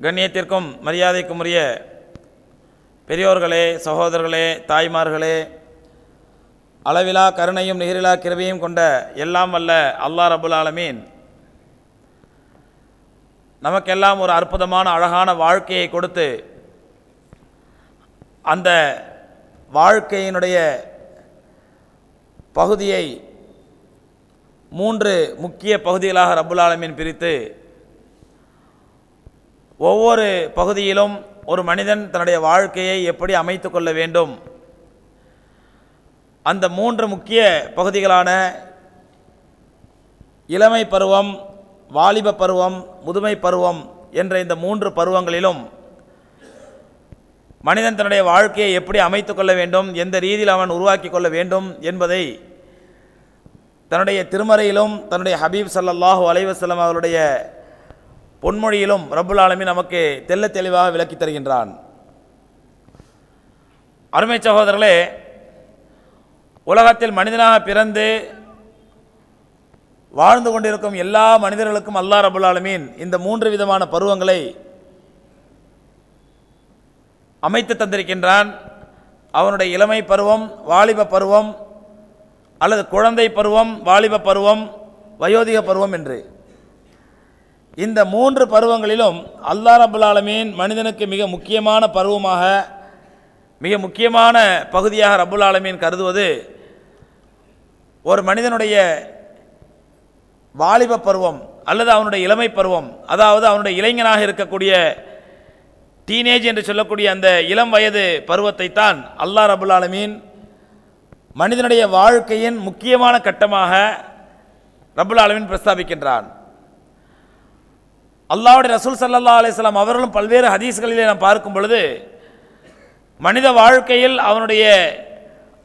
கண்ணியத்திற்கும் மரியாதைக்கும் உரிய பெரியோர்களே சகோதரர்களே தாய்மார்களே அளவிலா கருணையும் நிகரிலா கிருவையும் கொண்ட எல்லாம் வல்ல அல்லாஹ் ரபுல் ஆலமீன். நமக்கெல்லாம் ஒரு அற்புதமான அழகான வாழ்க்கையை கொடுத்து அந்த வாழ்க்கையினுடைய பகுதியை மூன்று முக்கிய பகுதிகளாக ரபுல் ஆலமீன் பிரித்து ஒவ்வொரு பகுதியிலும் ஒரு மனிதன் தன்னுடைய வாழ்க்கையை எப்படி அமைத்து கொள்ள வேண்டும்? அந்த மூன்று முக்கிய பகுதிகளான இளமை பருவம் வாலிப பருவம் முதுமை பருவம் என்ற இந்த மூன்று பருவங்களிலும் மனிதன் தன்னுடைய வாழ்க்கையை எப்படி அமைத்து கொள்ள வேண்டும் எந்த ரீதியில் அவன் உருவாக்கி கொள்ள வேண்டும் என்பதை தன்னுடைய திருமறையிலும் தன்னுடைய ஹபீப் சல்லாஹூ அலைவசல்லம் அவருடைய பொன்மொழியிலும் ரபுல் ஆலமி நமக்கு தெல்ல தெளிவாக விளக்கி தருகின்றான். அருமை சகோதரர்களே உலகத்தில் மனிதனாக பிறந்து வாழ்ந்து கொண்டிருக்கும் எல்லா மனிதர்களுக்கும் அல்லாஹ் ரபுல் ஆலமீன் இந்த மூன்று விதமான பருவங்களை அமைத்து தந்திருக்கின்றான். அவனுடைய இளமை பருவம் வாலிப பருவம் அல்லது குழந்தை பருவம் வாலிப பருவம் வயோதிக பருவம் என்று. இந்த மூன்று பருவங்களிலும் அல்லா ரபுல் ஆலமீன் மனிதனுக்கு மிக முக்கியமான பருவமாக மிக முக்கியமான பகுதியாக ரபுல் ஆலமீன் கருதுவது ஒரு மனிதனுடைய வாலிப பருவம் அல்லது அவனுடைய இளமை பருவம். அதாவது அவனுடைய இளைஞனாக இருக்கக்கூடிய டீனேஜ் என்று சொல்லக்கூடிய அந்த இளம் வயது பருவத்தை தான் அல்லாஹ் ரபுல் ஆலமீன் மனிதனுடைய வாழ்க்கையின் முக்கியமான கட்டமாக ரபுல் ஆலமீன் பிரஸ்தாபிக்கின்றான். அல்லாவுடைய ரசூல் சல்லா அலிஸ்லாம் அவர்களும் பல்வேறு ஹதீஸ்களிலே நாம் பார்க்கும் பொழுது மனித வாழ்க்கையில் அவனுடைய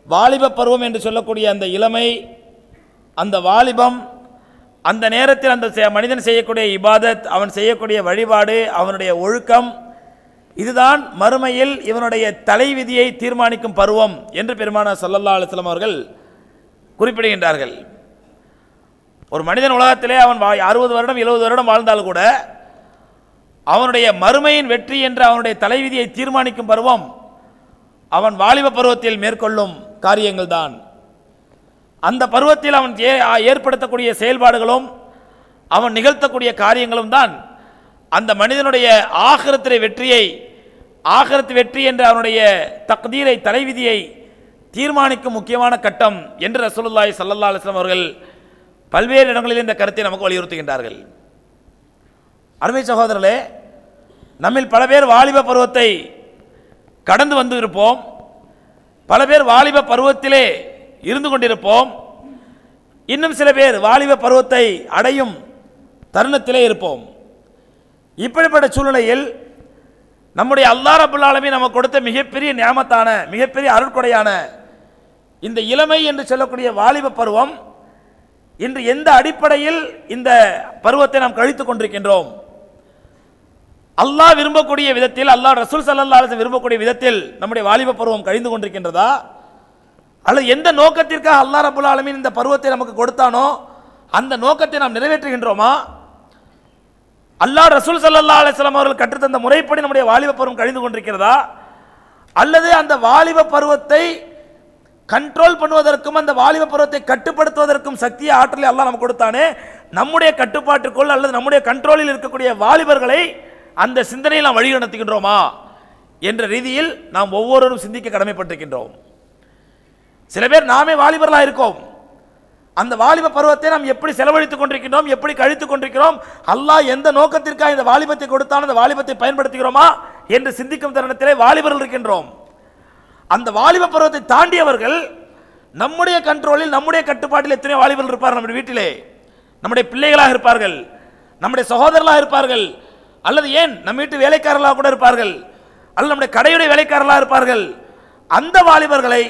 வாலிப பருவம் என்று சொல்லக்கூடிய அந்த இளமை அந்த வாலிபம் அந்த நேரத்தில் அந்த மனிதன் செய்யக்கூடிய இபாதத் அவன் செய்யக்கூடிய வழிபாடு அவனுடைய ஒழுக்கம் இதுதான் மறுமையில் இவனுடைய தலைவிதியை தீர்மானிக்கும் பருவம் என்று பெருமான சல்லல்லா அலுவலம் அவர்கள் குறிப்பிடுகின்றார்கள். ஒரு மனிதன் உலகத்திலே அவன் வா- அறுபது வருடம் எழுபது வருடம் வாழ்ந்தால் கூட அவனுடைய மறுமையின் வெற்றி என்ற அவனுடைய தலைவிதியை தீர்மானிக்கும் பருவம் அவன் வாலிப பருவத்தில் மேற்கொள்ளும் காரியங்கள் தான் அந்த பருவத்தில் அவன் ஏ- ஏற்படுத்தக்கூடிய செயல்பாடுகளும் அவன் நிகழ்த்தக்கூடிய காரியங்களும் தான் அந்த மனிதனுடைய ஆகிரத்திலே வெற்றியை ஆகிரத்து வெற்றி என்ற அவனுடைய தக்தீரை தலைவிதியை தீர்மானிக்கும் முக்கியமான கட்டம் என்று ரசூலுல்லாய் ஸல்லல்லாஹு அலுவலம் அவர்கள் பல்வேறு இடங்களில் இந்த கருத்தை நமக்கு வலியுறுத்துகின்றார்கள். அருமை சகோதரர்களே நம்மில் பல பேர் வாலிப பருவத்தை கடந்து வந்து இருப்போம் பல பேர் வாலிப பருவத்திலே இருந்து கொண்டிருப்போம். இன்னும் சில பேர் வாலிப பருவத்தை அடையும் தருணத்திலே இருப்போம். இப்படிப்பட்ட சூழ்நிலையில் நம்முடைய அல்லாஹ் ரபுல் நமக்கு கொடுத்த மிகப்பெரிய நியாமத்தான மிகப்பெரிய அருட்கொடையான இந்த இளமை என்று சொல்லக்கூடிய வாலிப பருவம் இன்று எந்த அடிப்படையில் இந்த பருவத்தை நாம் கழித்துக் கொண்டிருக்கின்றோம்? அல்லாஹ் விரும்பக்கூடிய விதத்தில் அல்லாஹ் ரசூல் சல்லா அலைஹி விரும்பக்கூடிய விதத்தில் நம்முடைய வாலிப பருவம் கழிந்து கொண்டிருக்கின்றதா? அல்லது எந்த நோக்கத்திற்காக அல்லாஹ் ரபுல் ஆலமின் இந்த பருவத்தை நமக்கு கொடுத்தானோ அந்த நோக்கத்தை நாம் நிறைவேற்றுகின்றோமா? அல்லாஹ் ரசூல் சல்லா அலிஸ்லாம் அவர்கள் கற்றுத்தந்த முறைப்படி நம்முடைய வாலிப பருவம் கழிந்து கொண்டிருக்கிறதா? அல்லது அந்த வாலிப பருவத்தை கண்ட்ரோல் பண்ணுவதற்கும் அந்த வாலிப பருவத்தை கட்டுப்படுத்துவதற்கும் சக்தியை ஆற்றலை அல்லா நமக்கு கொடுத்தானே. நம்முடைய கட்டுப்பாட்டுக்குள் அல்லது நம்முடைய கண்ட்ரோலில் இருக்கக்கூடிய வாலிபர்களை அந்த சிந்தனையில் நாம் வழிநடத்துகின்றோமா என்ற ரீதியில் நாம் ஒவ்வொருவரும் சிந்திக்க கடமைப்பட்டிருக்கின்றோம். சில பேர் நாமே வாலிபர்களாக இருக்கோம். அந்த வாலிப பருவத்தை நாம் எப்படி செலவழித்துக் கொண்டிருக்கிறோம் எப்படி கழித்துக் கொண்டிருக்கிறோம் அல்லாஹ் எந்த நோக்கத்திற்காக இந்த வாலிபத்தை கொடுத்தான் அந்த வாலிபத்தை பயன்படுத்துகிறோமா என்று சிந்திக்கும் தருணத்திலே வாலிபர்கள் இருக்கின்றோம். அந்த வாலிப பருவத்தை தாண்டியவர்கள் நம்முடைய கண்ட்ரோலில் நம்முடைய கட்டுப்பாட்டில் எத்தனை வாலிபர்கள் இருப்பார் நம்முடைய வீட்டிலே. நம்முடைய பிள்ளைகளாக இருப்பார்கள். நம்முடைய சகோதரர்களாக இருப்பார்கள். அல்லது ஏன்? நம்ம வீட்டு வேலைக்காரர்களாக கூட இருப்பார்கள். அல்லது நம்முடைய கடையுடைய வேலைக்காரர்களாக இருப்பார்கள். அந்த வாலிபர்களை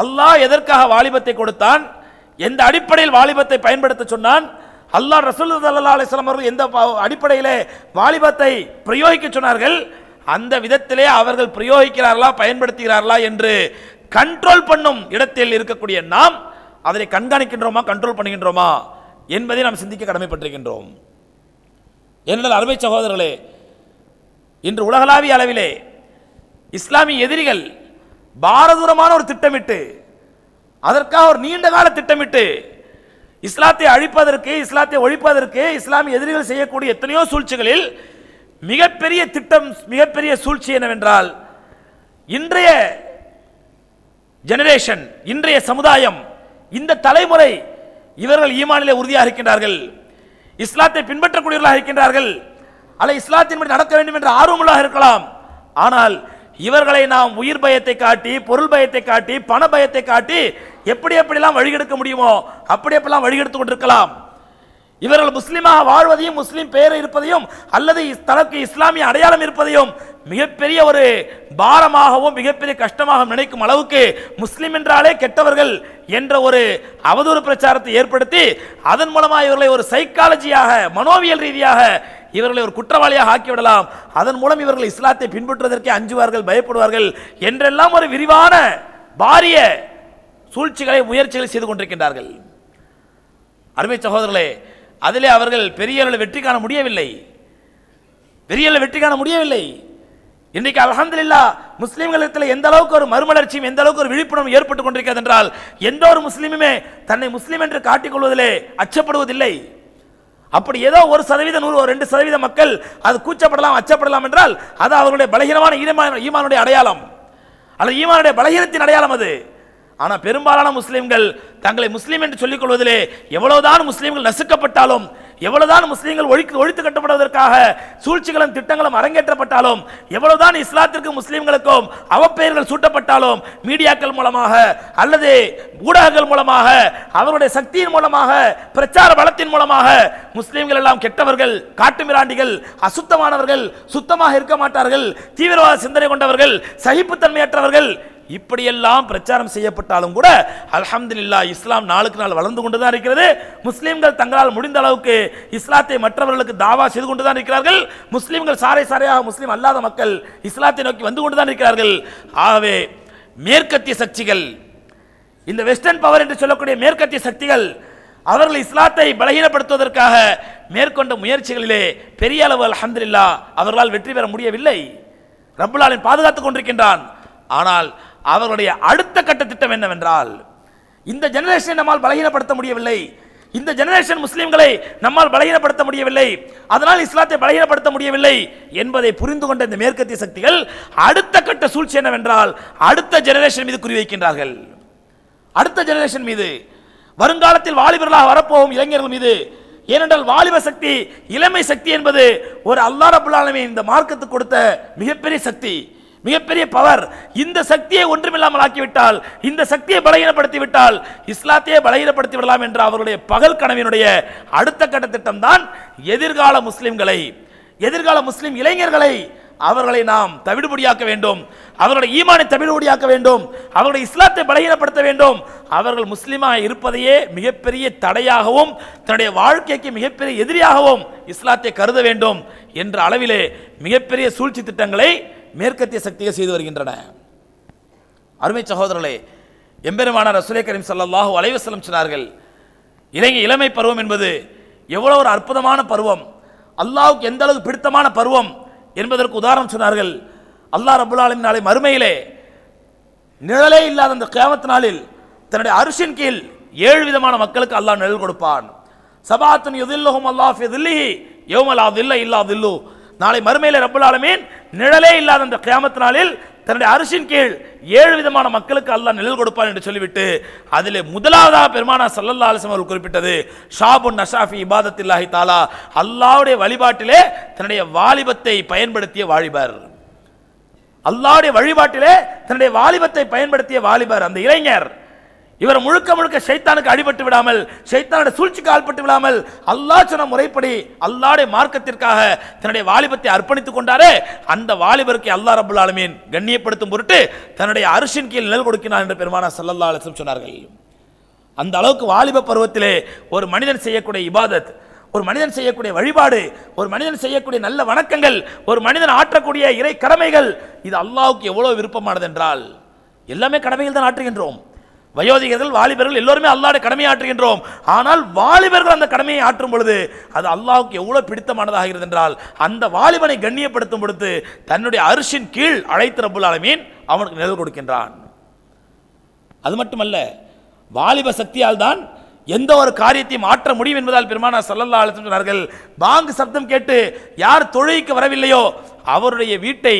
அல்லாஹ் எதற்காக வாலிபத்தை கொடுத்தான்? எந்த அடிப்படையில் வாலிபத்தை பயன்படுத்த சொன்னான்? அல்லாஹ் ரசூல் அல்லா அலிஸ்லாம் அவர்கள் எந்த அடிப்படையில் வாலிபத்தை பிரயோகிக்க சொன்னார்கள்? அந்த விதத்திலே அவர்கள் பிரயோகிக்கிறார்களா பயன்படுத்துகிறார்களா என்று கண்ட்ரோல் பண்ணும் இடத்தில் இருக்கக்கூடிய நாம் அதனை கண்காணிக்கின்றோமா கண்ட்ரோல் பண்ணுகின்றோமா என்பதை நாம் சிந்திக்க கடமைப்பட்டிருக்கின்றோம். என்றால் அருமை சகோதரர்களே இன்று உலகளாவிய அளவிலே இஸ்லாமிய எதிரிகள் பாரதூரமான ஒரு திட்டமிட்டு அதற்காக ஒரு நீண்ட கால திட்டமிட்டு இஸ்லாத்தை அழிப்பதற்கு இஸ்லாத்தை ஒழிப்பதற்கு இஸ்லாமிய எதிரிகள் செய்யக்கூடிய எத்தனையோ சூழ்ச்சிகளில் மிகப்பெரிய திட்டம் மிகப்பெரிய சூழ்ச்சி என்னவென்றால் இன்றைய ஜெனரேஷன் இன்றைய சமுதாயம் இந்த தலைமுறை இவர்கள் ஈமானிலே உறுதியாக இருக்கின்றார்கள். இஸ்லாத்தை பின்பற்றக்கூடியவர்களாக இருக்கின்றார்கள். அல்ல இஸ்லாத்தின்படி நடக்க வேண்டும் என்ற ஆர்வமுள்ளாக இருக்கலாம். ஆனால் இவர்களை நாம் உயிர் பயத்தை காட்டி பொருள் பயத்தை காட்டி பண பயத்தை காட்டி எப்படி எப்படிலாம் வழிகெடுக்க முடியுமோ அப்படி எப்படிலாம் வழிகெடுத்து கொண்டிருக்கலாம். இவர்கள் முஸ்லீமாக வாழ்வதையும் முஸ்லீம் பெயர் இருப்பதையும் அல்லது தனக்கு இஸ்லாமிய அடையாளம் இருப்பதையும் மிகப்பெரிய ஒரு பாரமாகவும் மிகப்பெரிய கஷ்டமாக நினைக்கும் அளவுக்கு முஸ்லிம் என்றாலே கெட்டவர்கள் என்ற ஒரு அவதூறு பிரச்சாரத்தை ஏற்படுத்தி அதன் மூலமாக இவர்களை ஒரு சைக்காலஜியாக மனோவியல் ரீதியாக இவர்களை ஒரு குற்றவாளியாக ஆக்கிவிடலாம். அதன் மூலம் இவர்கள் இஸ்லாத்தை பின்பற்றுவதற்கே அஞ்சுவார்கள் பயப்படுவார்கள் என்றெல்லாம் ஒரு விரிவான பாரிய சூழ்ச்சிகளை முயற்சிகளை செய்து கொண்டிருக்கின்றார்கள். அருமை சகோதரர்களே அதிலே அவர்கள் பெரிய அளவில் வெற்றி காண முடியவில்லை. பெரிய அளவில் வெற்றி காண முடியவில்லை. இன்றைக்கு அல்ஹம்துலில்லாஹ் முஸ்லீம்களிடத்தில் எந்த அளவுக்கு ஒரு மறுமலர்ச்சியும் எந்த அளவுக்கு ஒரு விழிப்புணர்வு ஏற்பட்டுக் கொண்டிருக்கிறது என்றால் எந்த ஒரு முஸ்லீமுமே தன்னை முஸ்லீம் என்று காட்டிக்கொள்வதிலே அச்சப்படுவதில்லை. அப்படி ஏதோ ஒரு சதவீத நூறு ஒரு ரெண்டு சதவீத மக்கள் அது கூச்சப்படலாம் அச்சப்படலாம் என்றால் அது அவர்களுடைய பலகீனமான ஈமானுடைய அடையாளம். அல்லது ஈமானுடைய பலகீனத்தின் அடையாளம் அது. ஆனால் பெரும்பாலான முஸ்லீம்கள் தங்களை முஸ்லீம் என்று சொல்லிக் கொள்வதிலே எவ்வளவுதான் முஸ்லீம்கள் நசுக்கப்பட்டாலும் எவ்வளவுதான் முஸ்லீம்கள் ஒழித்து ஒழித்து கட்டப்படுவதற்காக சூழ்ச்சிகளும் திட்டங்களும் அரங்கேற்றப்பட்டாலும் எவ்வளவுதான் இஸ்லாத்திற்கும் முஸ்லீம்களுக்கும் அவப்பெயர்கள் சூட்டப்பட்டாலும் மீடியாக்கள் மூலமாக அல்லது ஊடகங்கள் மூலமாக அவருடைய சக்தியின் மூலமாக பிரச்சார பலத்தின் மூலமாக முஸ்லீம்கள் எல்லாம் கெட்டவர்கள் காட்டுமிராண்டிகள் அசுத்தமானவர்கள் சுத்தமாக இருக்க மாட்டார்கள் தீவிரவாத சிந்தனை கொண்டவர்கள் சகிப்புத்தன்மையற்றவர்கள் இப்படியெல்லாம் பிரச்சாரம் செய்யப்பட்டாலும் கூட அல்ஹம்துலில்லாஹ் இஸ்லாம் நாளுக்கு நாள் வளர்ந்து கொண்டு தான் இருக்கிறது. முஸ்லீம்கள் தங்களால் முடிந்த அளவுக்கு இஸ்லாத்தை மற்றவர்களுக்கு தாவா செய்து கொண்டு தான் இருக்கிறார்கள். முஸ்லீம்கள் சாரை சாரையாக முஸ்லீம் அல்லாத மக்கள் இஸ்லாத்தை நோக்கி வந்து கொண்டு தான் இருக்கிறார்கள். ஆகவே மேற்கத்திய சக்திகள் இந்த வெஸ்டர்ன் பவர் என்று சொல்லக்கூடிய மேற்கத்திய சக்திகள் அவர்கள் இஸ்லாத்தை பலகீனப்படுத்துவதற்காக மேற்கொண்ட முயற்சிகளிலே பெரிய அளவு அல்ஹம்துலில்லாஹ் அவர்களால் வெற்றி பெற முடியவில்லை. ரபுல்லாலின் பாதுகாத்துக் கொண்டிருக்கின்றான். ஆனால் அவர்களுடைய அடுத்த கட்ட திட்டம் என்னவென்றால் இந்த ஜெனரேஷனை நம்மால் பலகீனப்படுத்த முடியவில்லை. இந்த ஜெனரேஷன் முஸ்லிம்களை நம்மால் பலகீனப்படுத்த முடியவில்லை. அதனால் இஸ்லாத்தை பலகீனப்படுத்த முடியவில்லை என்பதை புரிந்து கொண்ட இந்த மேற்கத்திய சக்திகள் அடுத்த கட்ட சூழ்ச்சி என்னவென்றால் அடுத்த ஜெனரேஷன் மீது குறிவைக்கின்றார்கள். அடுத்த ஜெனரேஷன் மீது வருங்காலத்தில் வாலிபர்களாக வரப்போகும் இளைஞர்கள் மீது ஏனென்றால் வாலிப சக்தி இளமை சக்தி என்பது ஒரு அல்லாஹ் இந்த மார்க்கத்துக்கு கொடுத்த மிகப்பெரிய சக்தி. மிகப்பெரிய பவர் இந்த சக்தியை ஒன்றுமில்லாமல் ஆக்கிவிட்டால் இந்த சக்தியை பலகீனப்படுத்தி விட்டால் இஸ்லாத்தையே பலகீனப்படுத்தி விடலாம் என்ற அவருடைய பகல் கனவினுடைய அடுத்த கட்ட திட்டம் தான் எதிர்கால முஸ்லிம்களை எதிர்கால முஸ்லிம் இளைஞர்களை அவர்களை நாம் தவிடுபடியாக்க வேண்டும். அவர்களுடைய ஈமானை தவிடுபடியாக்க வேண்டும். அவர்களுடைய இஸ்லாத்தை பலகீனப்படுத்த வேண்டும். அவர்கள் முஸ்லீமாக இருப்பதையே மிகப்பெரிய தடையாகவும் தன்னுடைய வாழ்க்கைக்கு மிகப்பெரிய எதிரியாகவும் இஸ்லாத்தை கருத வேண்டும் என்ற அளவிலே மிகப்பெரிய சூழ்ச்சி திட்டங்களை மேற்கத்திய சக்திகள் செய்து வருகின்றன. அருமை சகோதரர்களே எம்பெருமான ரசூலை கரீம் சல்லாஹூ அலைவசலம் சொன்னார்கள் இலங்கை இளமை பருவம் என்பது எவ்வளவு ஒரு அற்புதமான பருவம் அல்லாவுக்கு எந்த அளவுக்கு பிடித்தமான பருவம் என்பதற்கு உதாரணம் சொன்னார்கள். அல்லாஹ் ரபுல்லாலின் நாளை மறுமையிலே நிழலே இல்லாத அந்த கேமத்து நாளில் தன்னுடைய அரிசின் கீழ் ஏழு விதமான மக்களுக்கு அல்லாஹ் நிழல் கொடுப்பான். சபாத்தின் யுதில்லுஹும் அல்லாஹ் எதில்லி தில்லிஹி தில்ல இல்லா தில்லு. நாளை மறுமையில் ரப்பல் ஆலமீன் நிழலே இல்லாத அந்த கிராமத்து நாளில் தன்னுடைய அரிசின் கீழ் ஏழு விதமான மக்களுக்கு அல்லாஹ் நிழல் கொடுப்பான் என்று சொல்லிவிட்டு அதில் முதலாவதாக பெருமானா சல்லல்லா அலிசம் அவர்கள் குறிப்பிட்டது ஷாபுன் நஷாஃபி இபாதத்தில்லாஹி தாலா அல்லாவுடைய வழிபாட்டிலே தன்னுடைய வாலிபத்தை பயன்படுத்திய வாலிபர். அல்லாவுடைய வழிபாட்டிலே தன்னுடைய வாலிபத்தை பயன்படுத்திய வாலிபர் அந்த இளைஞர். இவர் முழுக்க முழுக்க ஷைத்தானுக்கு அடிபட்டு விடாமல் ஷைத்தானுடைய சூழ்ச்சிக்கு ஆள்பட்டு விடாமல் அல்லாஹ் சொன்ன முறைப்படி அல்லாடைய மார்க்கத்திற்காக தன்னுடைய வாலிபத்தை அர்ப்பணித்துக் கொண்டாரே. அந்த வாலிபருக்கு அல்லாஹ் ரபுல் ஆலமீன் கண்ணியப்படுத்தும் பொருட்டு தன்னுடைய அரிசின் கீழ் நிழல் கொடுக்கிறார் என்று பெருமானா சல்லல்லா அலிசம் சொன்னார்கள். அந்த அளவுக்கு வாலிப பருவத்திலே ஒரு மனிதன் செய்யக்கூடிய இபாதத் ஒரு மனிதன் செய்யக்கூடிய வழிபாடு ஒரு மனிதன் செய்யக்கூடிய நல்ல வணக்கங்கள் ஒரு மனிதன் ஆற்றக்கூடிய இறை கடமைகள் இது அல்லாவுக்கு எவ்வளவு விருப்பமானது என்றால் எல்லாமே கடமைகள் தான் ஆற்றுகின்றோம். வயோதிகர்கள் வாலிபர்கள் எல்லோருமே அல்லாட கடமையை ஆற்றுகின்றோம். ஆனால் வாலிபர்கள் அந்த கடமையை ஆற்றும் பொழுது அது அல்லாஹ்வுக்கு எவ்வளோ பிடித்தமானதாகிறது என்றால் அந்த வாலிபனை கண்ணியப்படுத்தும் பொழுது தன்னுடைய அரிசின் கீழ் அழைத்து ரப்புல் ஆலமீன் அவனுக்கு நிழல் கொடுக்கின்றான். அது மட்டுமல்ல வாலிப சக்தியால் தான் எந்த ஒரு காரியத்தையும் மாற்ற முடியும் என்பதால் பெருமானா சல்லல்லா அலிஸ்லம் சொன்னார்கள் பாங்கு சப்தம் கேட்டு யார் தொழுகைக்கு வரவில்லையோ அவருடைய வீட்டை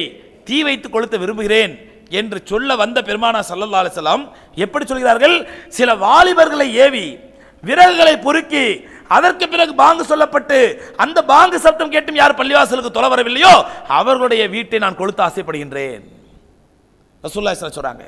தீ வைத்து கொளுத்த விரும்புகிறேன். என்று சொல்ல வந்த பெருமானா சல்லல்லா அலிசல்லாம் எப்படி சொல்கிறார்கள்? சில வாலிபர்களை ஏவி விறகுகளை பொறுக்கி அதற்கு பிறகு பாங்கு சொல்லப்பட்டு அந்த பாங்கு சப்தம் கேட்டும் யார் பள்ளிவாசலுக்கு தொலை வரவில்லையோ அவர்களுடைய வீட்டை நான் கொளுத்த ஆசைப்படுகின்றேன். ரசூல்லா சொல்றாங்க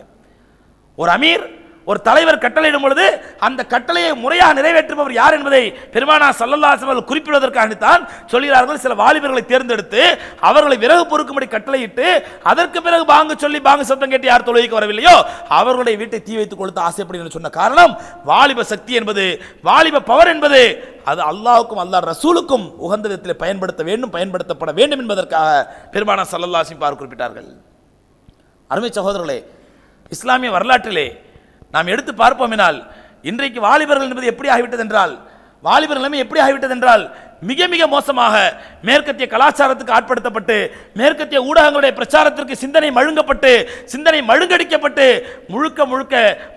ஒரு அமீர் ஒரு தலைவர் கட்டளையிடும் பொழுது அந்த கட்டளையை முறையாக நிறைவேற்றுபவர் யார் என்பதை பெருமானா சல்லல்லாசவர்கள் குறிப்பிடுவதற்காகத்தான் சொல்கிறார்கள். சில வாலிபர்களை தேர்ந்தெடுத்து அவர்களை விறகு பொறுக்கும்படி கட்டளையிட்டு அதற்கு பிறகு பாங்கு சொல்லி பாங்கு சத்தம் கேட்டு யார் தொழுகைக்கு வரவில்லையோ அவர்களுடைய வீட்டை தீ வைத்துக் கொடுத்து ஆசைப்படுகிறேன் சொன்ன காரணம் வாலிப சக்தி என்பது வாலிப பவர் என்பது அது அல்லாவுக்கும் அல்லாஹ் ரசூலுக்கும் உகந்த விதத்தில் பயன்படுத்த வேண்டும் பயன்படுத்தப்பட வேண்டும் என்பதற்காக பெருமானா சல்லல்லாசிம் பார் குறிப்பிட்டார்கள். அருமை சகோதரர்களே இஸ்லாமிய வரலாற்றிலே நாம் எடுத்து பார்ப்போமினால் இன்றைக்கு வாலிபர்கள் என்பது எப்படி ஆகிவிட்டது என்றால் வாலிபர் நிலைமை எப்படி ஆகிவிட்டது என்றால் மிக மிக மோசமாக மேற்கத்திய கலாச்சாரத்துக்கு ஆட்படுத்தப்பட்டு மேற்கத்திய ஊடகங்களுடைய பிரச்சாரத்திற்கு சிந்தனை மழுங்கப்பட்டு சிந்தனை மழுங்கடிக்கப்பட்டு முழுக்க முழுக்க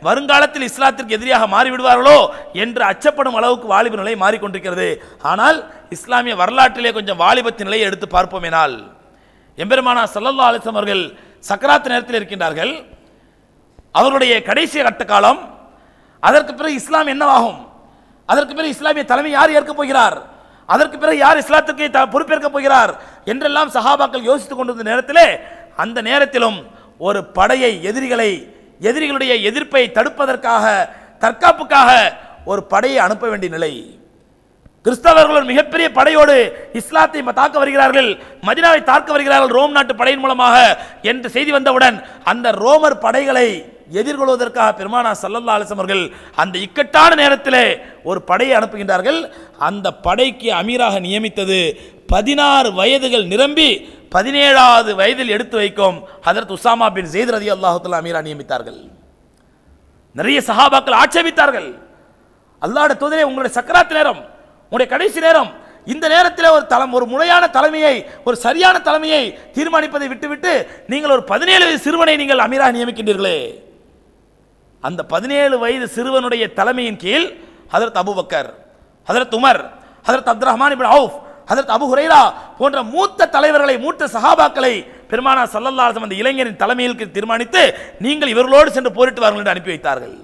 வருங்காலத்தில் இஸ்லாத்திற்கு எதிரியாக மாறிவிடுவார்களோ என்று அச்சப்படும் அளவுக்கு வாலிபர் நிலை மாறிக்கொண்டிருக்கிறது. ஆனால் இஸ்லாமிய வரலாற்றிலே கொஞ்சம் வாலிபத்தின் நிலையை எடுத்து பார்ப்போமேனால் எம்பெருமானா சல்லல்லா அலிசம் அவர்கள் சக்கராத்து நேரத்தில் இருக்கின்றார்கள். அவருடைய கடைசி கட்ட காலம் அதற்கு பிறகு இஸ்லாம் என்னவாகும்? அதற்கு பிறகு இஸ்லாமிய தலைமை யார் ஏற்கப் போகிறார்? அதற்கு பிறகு யார் இஸ்லாத்திற்கு த- பொறுப்பேற்கப் போகிறார்? என்றெல்லாம் சஹாபாக்கள் யோசித்துக் கொண்டிருந்த நேரத்திலே அந்த நேரத்திலும் ஒரு படையை எதிரிகளை எதிரிகளுடைய எதிர்ப்பை தடுப்பதற்காக தற்காப்புக்காக ஒரு படையை அனுப்ப வேண்டிய நிலை. கிறிஸ்தவர்கள் ஒரு மிகப்பெரிய படையோடு இஸ்லாத்தை தாக்க வருகிறார்கள் மதினாவை தாக்க வருகிறார்கள் ரோம் நாட்டு படையின் மூலமாக என்று செய்தி வந்தவுடன் அந்த ரோமர் படைகளை எதிர்கொள்வதற்காக பெருமானா சல்லல்லா அலிசம் அவர்கள் அந்த இக்கட்டான நேரத்திலே ஒரு படையை அனுப்புகின்றார்கள். அந்த படைக்கு அமீராக நியமித்தது பதினாறு வயதுகள் நிரம்பி பதினேழாவது வயதில் எடுத்து வைக்கும் ஹதரத் உசாமா பின் ஜெயித் ரதி அல்லாஹுல்லா அமீரா நியமித்தார்கள். நிறைய சஹாபாக்கள் ஆட்சேபித்தார்கள். அல்லாட தோதரே உங்களுடைய சக்கராத்து நேரம் உங்களுடைய கடைசி நேரம். இந்த நேரத்தில் ஒரு தலம் ஒரு முறையான தலைமையை ஒரு சரியான தலைமையை தீர்மானிப்பதை விட்டுவிட்டு நீங்கள் ஒரு பதினேழு வயது சிறுவனை நீங்கள் அமீராக நியமிக்கின்றீர்களே. அந்த பதினேழு வயது சிறுவனுடைய தலைமையின் கீழ் Hazrat Abu Bakr Hazrat Umar Hazrat Abdu Rahman ibn Awf Hazrat Abu Hurairah போன்ற மூத்த தலைவர்களை மூத்த சஹாபாக்களை பெருமானா சல்லல்லாசம் அந்த இளைஞரின் தலைமையில் தீர்மானித்து நீங்கள் இவர்களோடு சென்று போரிட்டு வாருங்கள் என்று அனுப்பி வைத்தார்கள்.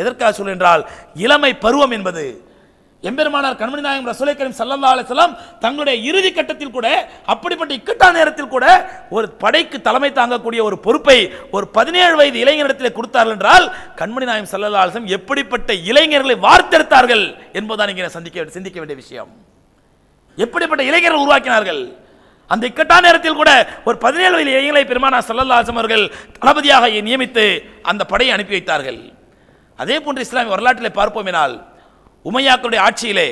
எதற்காக சொல் என்றால் இளமை பருவம் என்பது எம்பெருமானார் கண்மணி நாயகம் ரசூலை கரீம் சல்லல்லாஹு அலிஸ்லாம் தங்களுடைய இறுதி கட்டத்தில் கூட அப்படிப்பட்ட இக்கட்டான நேரத்தில் கூட ஒரு படைக்கு தலைமை தாங்கக்கூடிய ஒரு பொறுப்பை ஒரு பதினேழு வயது இளைஞரிடத்தில் கொடுத்தார்கள் என்றால் கண்மணி நாயகம் சல்லல்லாஹு அலிஸ்லாம் எப்படிப்பட்ட இளைஞர்களை வார்த்தெடுத்தார்கள் என்பதுதான் இங்கே சந்திக்க சிந்திக்க வேண்டிய விஷயம். எப்படிப்பட்ட இளைஞர்கள் உருவாக்கினார்கள்? அந்த இக்கட்டான நேரத்தில் கூட ஒரு பதினேழு வயது இளைஞர்களை பெருமானா சல்லல்லா அலிஸ்லாம் அவர்கள் தளபதியாக நியமித்து அந்த படையை அனுப்பி வைத்தார்கள். அதே போன்று இஸ்லாமிய வரலாற்றிலே பார்ப்போமெனால் உமையாக்களுடைய ஆட்சியிலே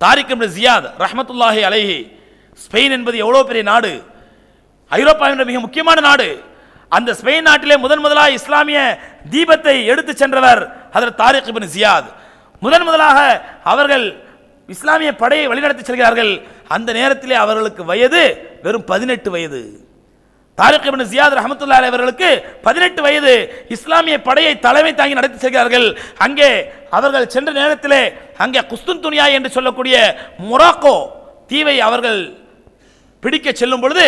தாரிக் இப்னு ஜியாத் ரஹமத்துல்லாஹி அலைஹி ஸ்பெயின் என்பது எவ்வளோ பெரிய நாடு? ஐரோப்பாவின் மிக முக்கியமான நாடு. அந்த ஸ்பெயின் நாட்டிலே முதன் முதலாக இஸ்லாமிய தீபத்தை எடுத்து சென்றவர் அதர் தாரிக் இப்னு ஜியாத் முதன் முதலாக அவர்கள் இஸ்லாமிய படையை வழிநடத்தி செல்கிறார்கள். அந்த நேரத்திலே அவர்களுக்கு வயது வெறும் பதினெட்டு வயது. தாரிக் இப்னு ஜியாத் ரஹமத்துல்லாஹி அவர்களுக்கு பதினெட்டு வயது இஸ்லாமிய படையை தலைமை தாங்கி நடத்தி செல்கிறார்கள். அங்கே அவர்கள் சென்ற நேரத்திலே அங்கே குஸ்துன் துனியா என்று சொல்லக்கூடிய மொராக்கோ தீவை அவர்கள் பிடிக்க செல்லும் பொழுது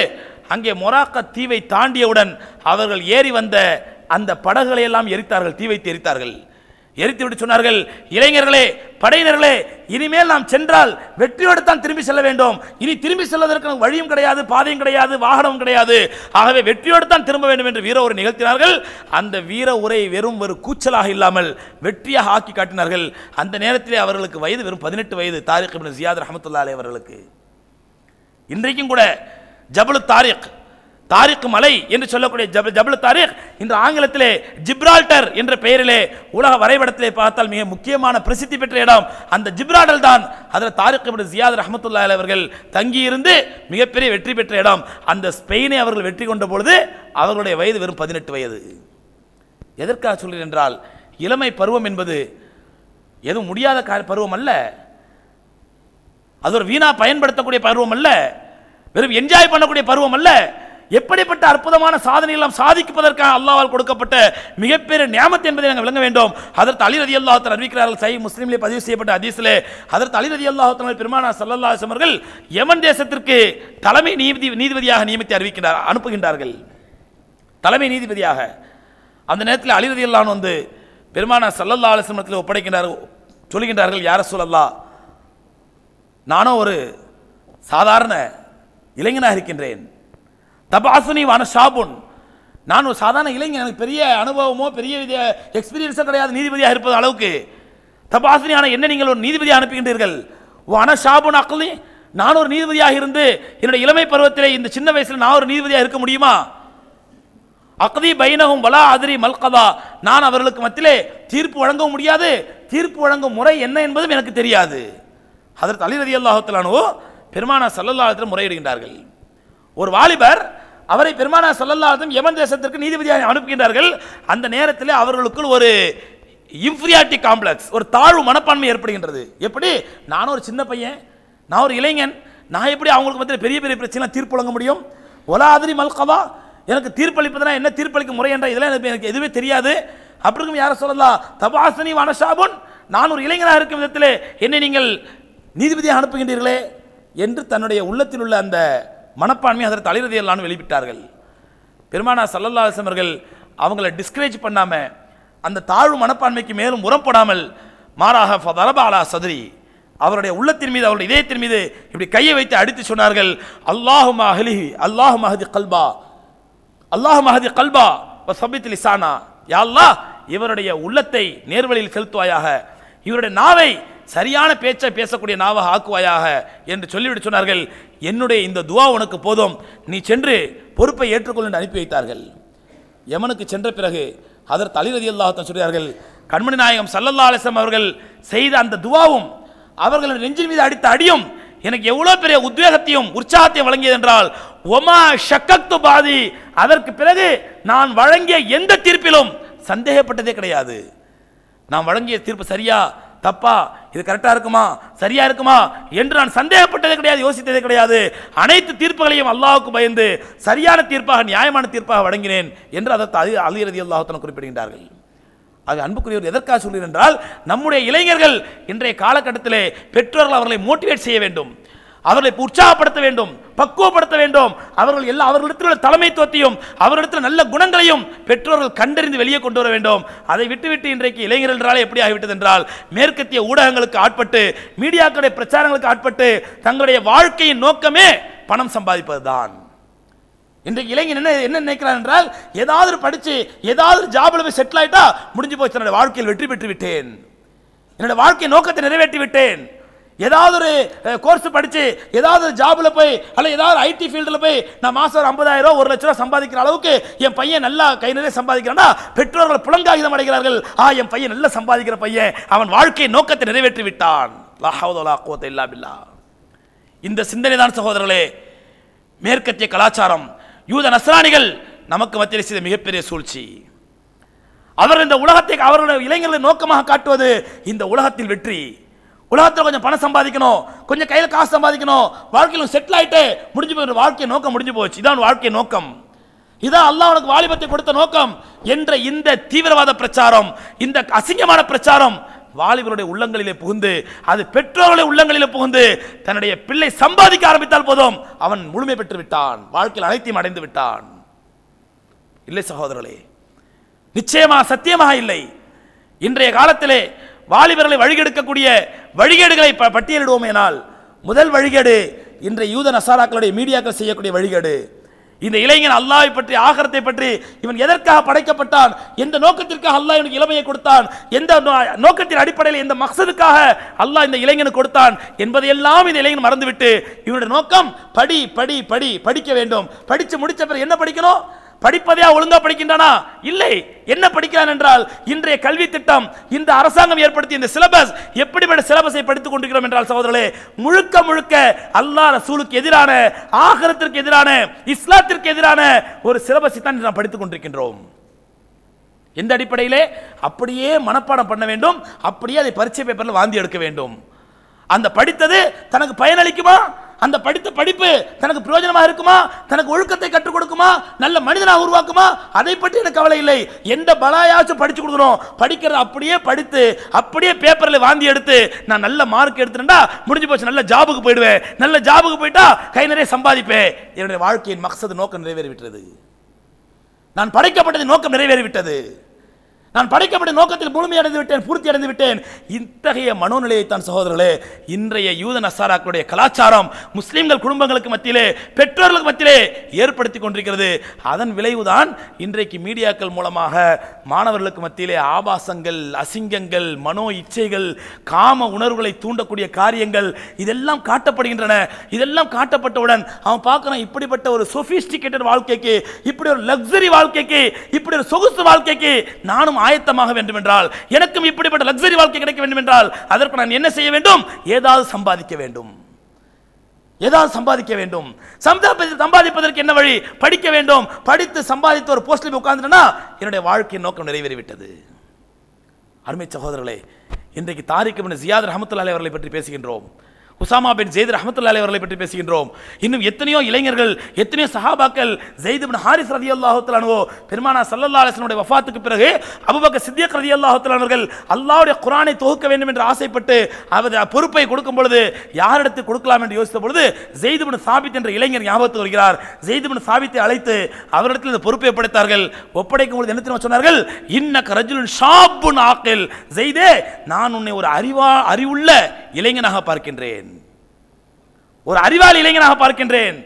அங்கே மொராக்கோ தீவை தாண்டியவுடன் அவர்கள் ஏறி வந்த அந்த படகுகளை எல்லாம் எரித்தார்கள் தீ வைத்து எரித்தார்கள். எரித்து விட்டு சொன்னார்கள் இளைஞர்களே படையினர்களே இனிமேல் நாம் சென்றால் வெற்றியோடு தான் திரும்பி செல்ல வேண்டும். இனி திரும்பி செல்வதற்கு வழியும் கிடையாது பாதையும் கிடையாது வாகனமும் கிடையாது. ஆகவே வெற்றியோடு தான் திரும்ப வேண்டும் என்று வீர உரை நிகழ்த்தினார்கள். அந்த வீர உரை வெறும் ஒரு கூச்சலாக இல்லாமல் வெற்றியாக ஆக்கி காட்டினார்கள். அந்த நேரத்திலே அவர்களுக்கு வயது வெறும் பதினெட்டு வயது. தாரிக் இப்னு ஜியாத் ரஹமத்துல்லா அலே அவர்களுக்கு. இன்றைக்கும் கூட ஜபலு தாரிக் தாரிக் மலை என்று சொல்லக்கூடிய ஜப ஜபலு தாரிக் இன்று ஆங்கிலத்திலே ஜிப்ரால்டர் என்ற பெயரிலே உலக வரைபடத்திலே பார்த்தால் மிக முக்கியமான பிரசித்தி பெற்ற இடம். அந்த ஜிப்ராடல் தான் அதில் தாரிக் இப்னு ஜியாத் ரஹமத்துல்லா அவர்கள் தங்கியிருந்து மிகப்பெரிய வெற்றி பெற்ற இடம். அந்த ஸ்பெயினை அவர்கள் வெற்றி கொண்ட பொழுது அவர்களுடைய வயது வெறும் பதினெட்டு வயது. எதற்காக சொல்கிறேன் என்றால் இளமை பருவம் என்பது எதுவும் முடியாத கா- பருவம் அல்ல. அது ஒரு வீணா பயன்படுத்தக்கூடிய பருவம் அல்ல. வெறும் என்ஜாய் பண்ணக்கூடிய பருவம் அல்ல. எப்படிப்பட்ட அற்புதமான சாதனை எல்லாம் சாதிப்பதற்காக அல்லாவால் கொடுக்கப்பட்ட மிகப்பெரிய நியமத்து என்பதை நாங்கள் விளங்க வேண்டும். அதற்கு அலி ரதி அல்லாஹத்தன் அறிவிக்கிறார்கள் சை முஸ்லீம்லே பதிவு செய்யப்பட்ட ஹதீஸிலே அதற்கு அலி ரதி அல்லாஹத்தன் பெருமானா சல்லல்லா அவர்கள் யமன் தேசத்திற்கு தலைமை நீதி நீதிபதியாக நியமித்து அறிவிக்கிறார் அனுப்புகின்றார்கள். தலைமை நீதிபதியாக. அந்த நேரத்தில் அலி ரதி அல்லான் வந்து பெருமானா சல்லல்லா அலிஸ்லமத்தில் ஒப்படைக்கின்றார் சொல்லுகின்றார்கள் யார சொல்லல்லா நானும் ஒரு சாதாரண இளைஞனாக இருக்கின்றேன். தபாசுனி வான ஷாபுன். நான் ஒரு சாதாரண இளைஞன் எனக்கு பெரிய அனுபவமோ பெரிய எக்ஸ்பீரியன்ஸோ கிடையாது நீதிபதியாக இருப்பது அளவுக்கு. தபாசுனியான என்ன நீங்கள் ஒரு நீதிபதியாக அனுப்புகின்றீர்கள்? வான ஷாபுன் அக்லி நான் ஒரு நீதிபதியாக இருந்து என்னுடைய இளமை பருவத்திலே இந்த சின்ன வயசில் நான் ஒரு நீதிபதியாக இருக்க முடியுமா? அக்தி பைனகும் வலா அதிரி மல்கதா. நான் அவர்களுக்கு மத்தியிலே தீர்ப்பு வழங்கவும் முடியாது. தீர்ப்பு வழங்கும் முறை என்ன என்பதும் எனக்கு தெரியாது. அதற்கு அலி ரதி அல்லாஹத்தலானோ பெருமானா சல்லல்லாஹத்தில் முறையிடுகின்றார்கள். ஒரு வாலிபர் அவரை பெருமானா சொல்லல்லாதும் யமன் தேசத்திற்கு நீதிபதியாக அனுப்புகின்றார்கள். அந்த நேரத்தில் அவர்களுக்குள் ஒரு இன்ஃபீரியாரிட்டி காம்ப்ளெக்ஸ் ஒரு தாழ்வு மனப்பான்மை ஏற்படுகின்றது. எப்படி? நானும் ஒரு சின்ன பையன் நான் ஒரு இளைஞன் நான் எப்படி அவங்களுக்கு மத்தியில் பெரிய பெரிய பிரச்சனை தீர்ப்பு வழங்க முடியும் ஒலாதிரி மல்கவா எனக்கு தீர்ப்பளிப்பதுனா என்ன தீர்ப்பளிக்கும் முறை என்ற இதெல்லாம் எனக்கு எனக்கு எதுவுமே தெரியாது. அப்படிக்கும் யாரும் யாரை சொல்லலாம் தபாசனி வனசாபுன் நான் ஒரு இளைஞராக இருக்கும் விதத்தில் என்னை நீங்கள் நீதிபதியாக அனுப்புகின்றீர்களே என்று தன்னுடைய உள்ளத்தில் உள்ள அந்த மனப்பான்மை அதற்கு அலிரதி எல்லாம் வெளிவிட்டார்கள் பெருமானா சல்லல்லா அவர்கள் அவங்கள டிஸ்கரேஜ் பண்ணாமல் அந்த தாழ்வு மனப்பான்மைக்கு மேலும் உரப்படாமல் மாறாக ஃபதரபாலா சதுரி அவருடைய உள்ளத்தின் மீது அவருடைய இதயத்தின் மீது இப்படி கையை வைத்து அடித்து சொன்னார்கள் அல்லாஹு மஹலிஹி அல்லாஹு மஹதி கல்பா அல்லாஹ் மஹதி கல்பா சபித் லிசானா யா இவருடைய உள்ளத்தை நேர்வழியில் செலுத்துவாயாக இவருடைய நாவை சரியான பேச்சை பேசக்கூடிய நாவாக ஆக்குவாயாக என்று சொல்லிவிட்டு சொன்னார்கள். என்னுடைய இந்த துவா உனக்கு போதும். நீ சென்று பொறுப்பை ஏற்றுக்கொள் என்று அனுப்பி வைத்தார்கள். யமனுக்கு சென்ற பிறகு அதற்கு அலிரதி அல்லாஹத்தன் சொல்கிறார்கள் கண்மணி நாயகம் சல்லல்லா அலிஸ்லாம் அவர்கள் செய்த அந்த துவாவும் அவர்கள் நெஞ்சின் மீது அடித்த அடியும் எனக்கு எவ்வளோ பெரிய உத்வேகத்தையும் உற்சாகத்தையும் வழங்கியது என்றால் ஒமா ஷக்கத்து பாதி. அதற்கு பிறகு நான் வழங்கிய எந்த தீர்ப்பிலும் சந்தேகப்பட்டதே கிடையாது. நான் வழங்கிய தீர்ப்பு சரியா தப்பா? இது கரெக்டாக இருக்குமா? சரியாக இருக்குமா? என்று நான் சந்தேகப்பட்டதே கிடையாது யோசித்ததே கிடையாது. அனைத்து தீர்ப்புகளையும் அல்லாவுக்கு பயந்து சரியான தீர்ப்பாக நியாயமான தீர்ப்பாக வழங்கினேன் என்று அதை அது அலி ரதி அல்லாஹத்தன குறிப்பிடுகின்றார்கள். அது அன்புக்குரியவர் எதற்காக சொல்கிறேன் என்றால் நம்முடைய இளைஞர்கள் இன்றைய காலகட்டத்திலே பெற்றோர்கள் அவர்களை மோட்டிவேட் செய்ய வேண்டும். அவர்களை உற்சாகப்படுத்த வேண்டும் பக்குவப்படுத்த வேண்டும். அவர்கள் எல்லா அவர்களிடத்தில் உள்ள தலைமைத்துவத்தையும் அவர்களிடத்தில் நல்ல குணங்களையும் பெற்றோர்கள் கண்டறிந்து வெளியே கொண்டு வர வேண்டும். அதை விட்டுவிட்டு இன்றைக்கு இளைஞர்கள் என்றாலே எப்படி ஆகிவிட்டது என்றால் மேற்கத்திய ஊடகங்களுக்கு ஆட்பட்டு மீடியாக்களுடைய பிரச்சாரங்களுக்கு ஆட்பட்டு தங்களுடைய வாழ்க்கையின் நோக்கமே பணம் சம்பாதிப்பதுதான். இன்றைக்கு இளைஞன் என்ன என்ன நினைக்கிறான் என்றால் ஏதாவது படித்து ஏதாவது ஜாபில் போய் செட்டில் ஆகிட்டா முடிஞ்சு போச்சு. என்னோட வாழ்க்கையில் வெற்றி பெற்று விட்டேன். என்னோட வாழ்க்கை நோக்கத்தை நிறைவேற்றி விட்டேன். ஏதாவது ஒரு கோர்ஸ் படித்து ஏதாவது ஒரு ஜாப்ல போய் அல்ல ஏதாவது ஐடி ஃபீல்டில் போய் நான் மாதம் ஒரு ஐம்பதாயிரம் ரூபா ஒரு லட்ச ரூபா சம்பாதிக்கிற அளவுக்கு என் பையன் நல்லா கை நிறைய சம்பாதிக்கிறான்னா பெற்றோர்கள் புலங்காகிதம் அடைகிறார்கள். ஆ என் பையன் நல்லா சம்பாதிக்கிற பையன் அவன் வாழ்க்கை நோக்கத்தை நிறைவேற்றி விட்டான். லா ஹவுல வலா இந்த சிந்தனை தான் சகோதரர்களே மேற்கத்திய கலாச்சாரம். யூத நஸ்ரானிகள் நமக்கு மத்தியில் செய்த மிகப்பெரிய சூழ்ச்சி. அவர் இந்த உலகத்தை அவர்களுடைய இளைஞர்களை நோக்கமாக காட்டுவது இந்த உலகத்தில் வெற்றி. உலகத்தில் கொஞ்சம் பணம் சம்பாதிக்கணும். கொஞ்சம் கையில் காசு சம்பாதிக்கணும். வாழ்க்கையில் செட்டில் ஆயிட்டு முடிஞ்சு போய் வாழ்க்கை நோக்கம் முடிஞ்சு போச்சு. இதான் வாழ்க்கை நோக்கம். இதான் அல்லாஹ் உனக்கு வாலிபத்தை கொடுத்த நோக்கம் என்ற இந்த தீவிரவாத பிரச்சாரம் இந்த அசிங்கமான பிரச்சாரம் வாலிபருடைய உள்ளங்களிலே புகுந்து அது பெற்றோர்களுடைய உள்ளங்களிலே புகுந்து தன்னுடைய பிள்ளை சம்பாதிக்க ஆரம்பித்தால் போதும் அவன் முழுமை பெற்று விட்டான். வாழ்க்கையில் அனைத்தையும் அடைந்து விட்டான். இல்லை சகோதரர்களே நிச்சயமாக சத்தியமாக இல்லை. இன்றைய காலத்திலே வாலிபர்களை வழிகெடுக்கக்கூடிய வழிகேடுகளை ப- பட்டியலிடுவோமேனால் முதல் வழிகேடு இன்றைய யூத நசாராக்களுடைய மீடியாக்கள் செய்யக்கூடிய வழிகேடு. இந்த இளைஞன் அல்லாஹ்வை பற்றி ஆகரத்தை பற்றி இவன் எதற்காக படைக்கப்பட்டான்? எந்த நோக்கத்திற்காக அல்லாஹ் இவனுக்கு இளமையை கொடுத்தான்? எந்த நோ- நோக்கத்தின் அடிப்படையில் எந்த மக்சதுக்காக அல்லாஹ் இந்த இளைஞனுக்கு கொடுத்தான்? என்பதையெல்லாம் இந்த இளைஞன் மறந்துவிட்டு இவனுடைய நோக்கம் படி படி படி படிக்க வேண்டும். படித்து முடித்த பிறகு என்ன படிக்கணும்? படிப்பதையா ஒழுங்கா படிக்கின்றானா? இல்லை. என்ன படிக்கிறான் என்றால் இன்றைய கல்வி திட்டம் இந்த அரசாங்கம் ஏற்படுத்திய இந்த சிலபஸ் எப்படிப்பட்ட சிலபஸை படித்துக் கொண்டிருக்கிறோம் என்றால் சகோதரர்களே முழுக்க முழுக்க அல்லாஹ் ரசூலுக்கு எதிரான ஆகரத்திற்கு எதிரான இஸ்லாத்திற்கு எதிரான ஒரு சிலபஸை தான் நாம் படித்துக் கொண்டிருக்கின்றோம். எந்த அடிப்படையிலே? அப்படியே மனப்பாடம் பண்ண வேண்டும். அப்படியே அதை பரீட்சை பேப்பரில் வாந்தி எடுக்க வேண்டும். அந்த படித்தது தனக்கு பயனளிக்குமா? அந்த படித்த படிப்பு தனக்கு பிரயோஜனமாக இருக்குமா? தனக்கு ஒழுக்கத்தை கற்றுக் கொடுக்குமா? நல்ல மனிதனாக உருவாக்குமா? அதை பற்றி எனக்கு கவலை இல்லை. எந்த பலாயாச்சும் படிச்சு கொடுக்குறோம் படிக்கிறத அப்படியே படித்து அப்படியே பேப்பரில் வாந்தி எடுத்து நான் நல்ல மார்க் எடுத்துட்டா முடிஞ்சு போச்சு நல்ல ஜாபுக்கு போயிடுவேன். நல்ல ஜாபுக்கு போயிட்டா கை நிறைய சம்பாதிப்பேன். என்னுடைய வாழ்க்கையின் மக்சது நோக்கம் நிறைவேறிவிட்டது. நான் படைக்கப்பட்டது நோக்கம் நிறைவேறிவிட்டது. நான் படைக்கப்பட்ட நோக்கத்தில் முழுமையடைந்து விட்டேன் பூர்த்தி அடைந்து விட்டேன். இத்தகைய மனோநிலையைத்தான் சகோதரர்களே இன்றைய யூத நசாராக்களுடைய கலாச்சாரம் முஸ்லீம்கள் குடும்பங்களுக்கு மத்தியிலே பெற்றோர்களுக்கு மத்தியிலே ஏற்படுத்தி கொண்டிருக்கிறது. அதன் விளைவுதான் இன்றைக்கு மீடியாக்கள் மூலமாக மாணவர்களுக்கு மத்தியிலே ஆபாசங்கள் அசிங்கங்கள் மனோ இச்சைகள் காம உணர்வுகளை தூண்டக்கூடிய காரியங்கள் இதெல்லாம் காட்டப்படுகின்றன. இதெல்லாம் காட்டப்பட்டவுடன் அவன் பார்க்கறான் இப்படிப்பட்ட ஒரு சொபிஸ்டிகேட்டட் வாழ்க்கைக்கு இப்படி ஒரு லக்ஸரி வாழ்க்கைக்கு இப்படி ஒரு சொகுசு வாழ்க்கைக்கு நானும் ஆயத்தமாக வேண்டும் என்றால் எனக்கும் இப்படிப்பட்ட லக்ஸரி வாழ்க்கை கிடைக்க வேண்டும் என்றால் அதற்கு நான் என்ன செய்ய வேண்டும்? ஏதாவது சம்பாதிக்க வேண்டும். ஏதாவது சம்பாதிக்க வேண்டும். சம்பாதி சம்பாதிப்பதற்கு என்ன வழி? படிக்க வேண்டும். படித்து சம்பாதித்து ஒரு போஸ்டில் உட்கார்ந்துட்டா என்னுடைய வாழ்க்கையின் நோக்கம் நிறைவேறிவிட்டது. அருமை சகோதரர்களே இன்றைக்கு தாரிக் ஜியாத் ரஹமத்துல்லாஹி அவர்களை பற்றி பேசுகின்றோம். உசாமா பின் ஜெயித் ரஹமத்துல்லா அவர்களை பற்றி பேசுகின்றோம். இன்னும் எத்தனையோ இளைஞர்கள் எத்தனையோ சஹாபாக்கள் ஜெயித் பின் ஹாரிஸ் ரதி தஆலாஹு பெருமானா சல்லல்லா அலிஸ்லனுடைய வஃபாத்துக்கு பிறகு அபுபக்க சித்தியக் ரதி தஆலா அல்லாவுடைய குரானை தொகுக்க வேண்டும் என்று ஆசைப்பட்டு அவர் பொறுப்பை கொடுக்கும் பொழுது யாரிடத்துக்கு கொடுக்கலாம் என்று யோசித்த பொழுது ஜெயித் பின் சாபித் என்ற இளைஞர் ஞாபகத்துக்கு வருகிறார். ஜெயித் பின் சாபித்தை அழைத்து அவரிடத்தில் இந்த பொறுப்பை ஒப்படைத்தார்கள். ஒப்படைக்கும் பொழுது என்ன சொன்னார்கள்? இன்னக ரஜுலுன் ஷாப்புன் ஆக்கில். ஜெய்தே நான் உன்னை ஒரு அறிவா அறிவுள்ள இளைஞனாக பார்க்கின்றேன். ஒரு அறிவாளி இளைஞனாக பார்க்கின்றேன்.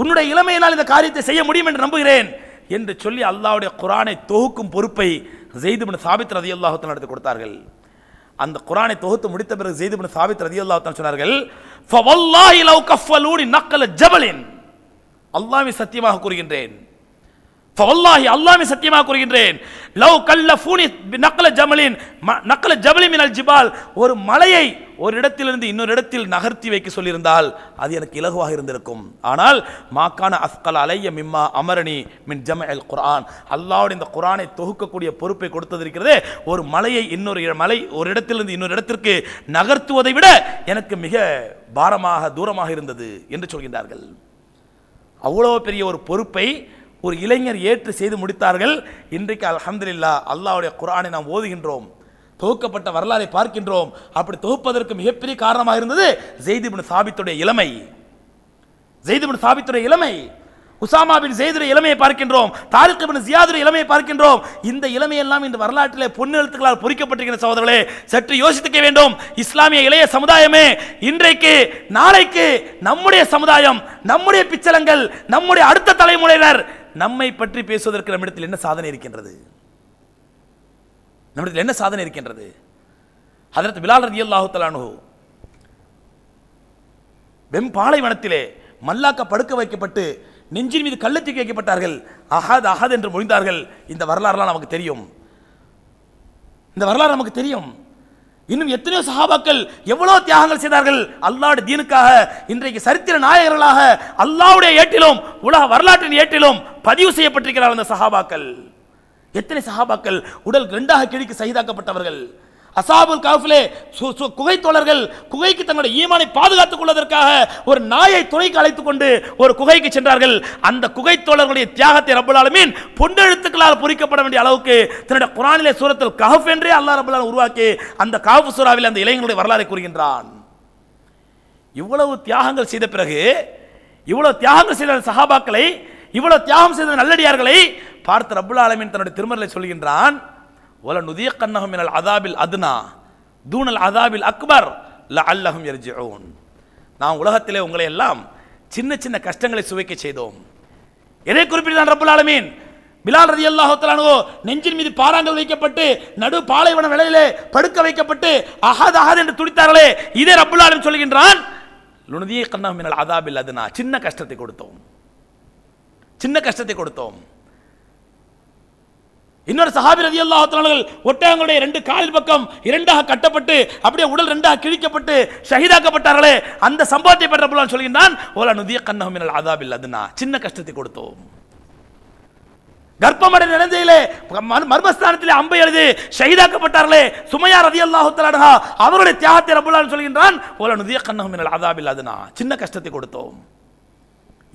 உன்னுடைய இளமையினால் இந்த காரியத்தை செய்ய முடியும் என்று நம்புகிறேன் என்று சொல்லி அல்லாவுடைய குரானை தொகுக்கும் பொறுப்பை ஜெய்துபின் சாபித் ரதி அல்லாஹத்தன் எடுத்து கொடுத்தார்கள். அந்த குரானை தொகுத்து முடித்த பிறகு ஜெய்துபின் சாபித் ரதி அல்லாஹத்தன் சொன்னார்கள் ஃபவல்லாஹி நக்கல ஜபலின். அல்லாஹ்வை சத்தியமாக கூறுகின்றேன் ஃபவல்லாஹி அல்லாஹ்வை சத்தியமாக கூறுகின்றேன் லவ் கல்லஃபூனி நக்கல ஜமலின் ம- நக்கல ஜபலி மினல் ஜிபால் ஒரு மலையை ஒரு இடத்திலிருந்து இன்னொரு இடத்தில் நகர்த்தி வைக்க சொல்லியிருந்தால் அது எனக்கு இலகுவாக இருந்திருக்கும். ஆனால் மாக்கான அஸ்கல் அலைய மிம்மா அமரணி மின் ஜம அல் குரான் அல்லாவுடைய இந்த குரானை தொகுக்கக்கூடிய பொறுப்பை கொடுத்ததிருக்கிறதே ஒரு மலையை இன்னொரு மலை ஒரு இடத்திலிருந்து இன்னொரு இடத்திற்கு நகர்த்துவதை விட எனக்கு மிக பாரமாக தூரமாக இருந்தது என்று சொல்கின்றார்கள். அவ்வளோ பெரிய ஒரு பொறுப்பை ஒரு இளைஞர் ஏற்று செய்து முடித்தார்கள். இன்றைக்கு அலமதுல்லா அல்லாவுடைய குரானை நாம் ஓதுகின்றோம். தொகுக்கப்பட்ட வரலாறை பார்க்கின்றோம். அப்படி தொகுப்பதற்கு மிகப்பெரிய காரணமாக இருந்தது ஜெய்திபின் சாபித்துடைய இளமை. ஜெய்திபின் சாபித்துடைய இளமை. உசாமா பின் ஜெயிதுடைய இளமையை பார்க்கின்றோம். தாரிக் ஜியாதுடைய இளமையை பார்க்கின்றோம். இந்த இளமையெல்லாம் இந்த வரலாற்றிலே பொன்னு எழுத்துக்களால் பொறிக்கப்பட்டிருக்கிற சகோதரர்களே சற்று யோசித்துக்க வேண்டும். இஸ்லாமிய இளைய சமுதாயமே இன்றைக்கு நாளைக்கு நம்முடைய சமுதாயம் நம்முடைய பிச்சலங்கள் நம்முடைய அடுத்த தலைமுறையினர் நம்மை பற்றி பேசுவதற்கு நம்மிடத்தில் என்ன சாதனை இருக்கின்றது? நம்மிடத்தில் என்ன சாதனை இருக்கின்றது? அதற்கு பிலால் ரதியல்லாஹு தஆலா வெம்பாலைவனத்திலே மல்லாக்க படுக்க வைக்கப்பட்டு நெஞ்சின் மீது கல்லை தூக்கி வைக்கப்பட்டார்கள். அஹாத் அஹத் என்று மொழிந்தார்கள். இந்த வரலாறுலாம் நமக்கு தெரியும். இந்த வரலாறு நமக்கு தெரியும். இன்னும் எத்தனையோ சஹாபாக்கள் எவ்வளோ தியாகங்கள் செய்தார்கள்? அல்லாவுடைய தீனுக்காக இன்றைக்கு சரித்திர நாயகர்களாக அல்லாவுடைய ஏட்டிலும் உலக வரலாற்றின் ஏட்டிலும் பதிவு செய்யப்பட்டிருக்கிறார் அந்த சஹாபாக்கள். எத்தனை சஹாபாக்கள் உடல் ரெண்டாக கிழிக்கு சகிதாக்கப்பட்டவர்கள். அசாபுல் காஃபிலே சு- சு- குகை தோழர்கள் குகைக்கு தங்களுடைய ஈமானை பாதுகாத்துக் கொள்வதற்காக ஒரு நாயை துணைக்கு அழைத்துக் கொண்டு ஒரு குகைக்கு சென்றார்கள். அந்த குகை தோழர்களுடைய தியாகத்தை ரப்பல் ஆலமீன் பொன்னெழுத்துக்களால் பொறிக்கப்பட வேண்டிய அளவுக்கு தன்னுடைய குரானிலே சூரத்தில் கஹஃப் என்றே அல்லாஹ் ரப்பல் உருவாக்கி அந்த காஃபு சூறாவில் அந்த இளைஞர்களுடைய வரலாறை கூறுகின்றான். இவ்வளவு தியாகங்கள் செய்த பிறகு இவ்வளவு தியாகங்கள் செய்த சகாபாக்களை சஹாபாக்களை இவ்வளவு தியாகம் செய்த நல்லடியார்களை பார்த்து ரபுல் ஆலமீன் தன்னுடைய திருமறலை சொல்கின்றான் ஒல கண்ணகம் மினல் அதாபில் அதுனா தூணல் அதாபில் அக்பர் லஅல்லஹும் யர்ஜிஊன் நாம் உலகத்திலே உங்களை எல்லாம் சின்ன சின்ன கஷ்டங்களை சுவைக்க செய்தோம். எதை குறிப்பிட்டான் ரப்புல் ஆலமீன்? பிலால் ரதி தஆலா நெஞ்சின் மீது பாறாங்கல் வைக்கப்பட்டு நடு பாலைவன விலையிலே படுக்க வைக்கப்பட்டு அஹத் அஹத் என்று துடித்தார்களே இதே ரப்புல் ஆலமீன் சொல்கின்றான். லுனதிய கண்ணம் அதாபில் அதுனா. சின்ன கஷ்டத்தை கொடுத்தோம். சின்ன கஷ்டத்தை கொடுத்தோம். இன்னொரு சஹாபி ரதி தஆலா ஒட்டகங்களுடைய ரெண்டு காலில் பக்கம் இரண்டாக கட்டப்பட்டு அப்படியே உடல் ரெண்டாக கிழிக்கப்பட்டு ஷஹீதாக்கப்பட்டார்களே அந்த சம்பவத்தை பெற்ற ரப்புல் சொல்கின்றான் ஓலா நுதிய கண்ணஹு மினல் அதாபில் அதுனா. சின்ன கஷ்டத்தை கொடுத்தோம். கர்ப்பமடை நிலந்தையிலே மர்மஸ்தானத்திலே அம்பை எழுதி ஷஹீதாக்கப்பட்டார்களே சுமையா ரதி அல்லாஹு அவருடைய தியாகத்தை ரபுல்லான்னு சொல்கின்றான் ஓலா நுதிய கண்ணகம் மினல் அதாபில் அதுனா. சின்ன கஷ்டத்தை கொடுத்தோம்.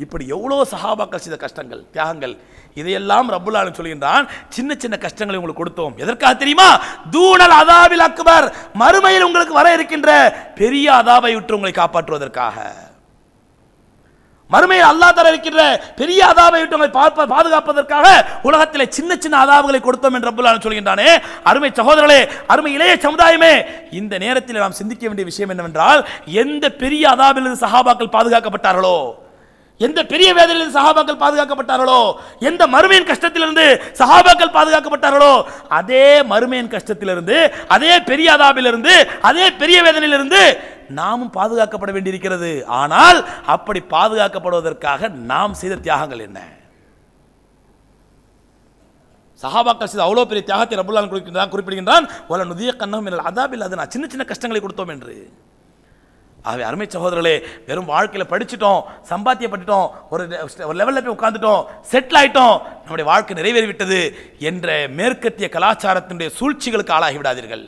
இப்படி எவ்வளோ சஹாபாக்கள் செய்த கஷ்டங்கள் தியாகங்கள் இதையெல்லாம் ரப்புல்லாலும் சொல்கின்றான். சின்ன சின்ன கஷ்டங்களை உங்களுக்கு கொடுத்தோம். எதற்காக தெரியுமா? தூணல் அதாபில் அக்பர் மறுமையில் உங்களுக்கு வர இருக்கின்ற பெரிய அதாபை விட்டு உங்களை காப்பாற்றுவதற்காக. மறுமையில் அல்லாஹ் தர இருக்கின்ற பெரிய அதாபை விட்டு உங்களை பார்ப்ப பாதுகாப்பதற்காக உலகத்திலே சின்ன சின்ன அதாபுகளை கொடுத்தோம் என்று ரப்புல்லாலும் சொல்கின்றானே. அருமை சகோதரர்களே அருமை இளைய சமுதாயமே இந்த நேரத்தில் நாம் சிந்திக்க வேண்டிய விஷயம் என்னவென்றால் எந்த பெரிய அதாபிலிருந்து சஹாபாக்கள் பாதுகாக்கப்பட்டார்களோ எந்த பெரிய வேதனையிலிருந்து சஹாபாக்கள் பாதுகாக்கப்பட்டார்களோ எந்த மறுமையின் கஷ்டத்திலிருந்து சஹாபாக்கள் பாதுகாக்கப்பட்டார்களோ அதே மறுமையின் கஷ்டத்திலிருந்து அதே பெரிய அதாபிலிருந்து அதே பெரிய வேதனையிலிருந்து நாமும் பாதுகாக்கப்பட வேண்டியிருக்கிறது. ஆனால் அப்படி பாதுகாக்கப்படுவதற்காக நாம் செய்த தியாகங்கள் என்ன? சஹாபாக்கள் செய்த அவ்வளோ பெரிய தியாகத்தை ரபுல்லான் குறிப்பிடுகின்றான் குறிப்பிடுகின்றான் ஒல நுதிய கண்ணம் அதாபில் அது நான் சின்ன சின்ன கஷ்டங்களை கொடுத்தோம் என்று. ஆகவே அருமை சகோதரர்களே வெறும் வாழ்க்கையில் படிச்சிட்டோம் சம்பாத்தியப்பட்டுட்டோம் ஒரு ஒரு லெவலில் போய் உட்காந்துட்டோம் செட்டில் ஆகிட்டோம் நம்முடைய வாழ்க்கை நிறைவேறிவிட்டது என்ற மேற்கத்திய கலாச்சாரத்தினுடைய சூழ்ச்சிகளுக்கு ஆளாகி விடாதீர்கள்.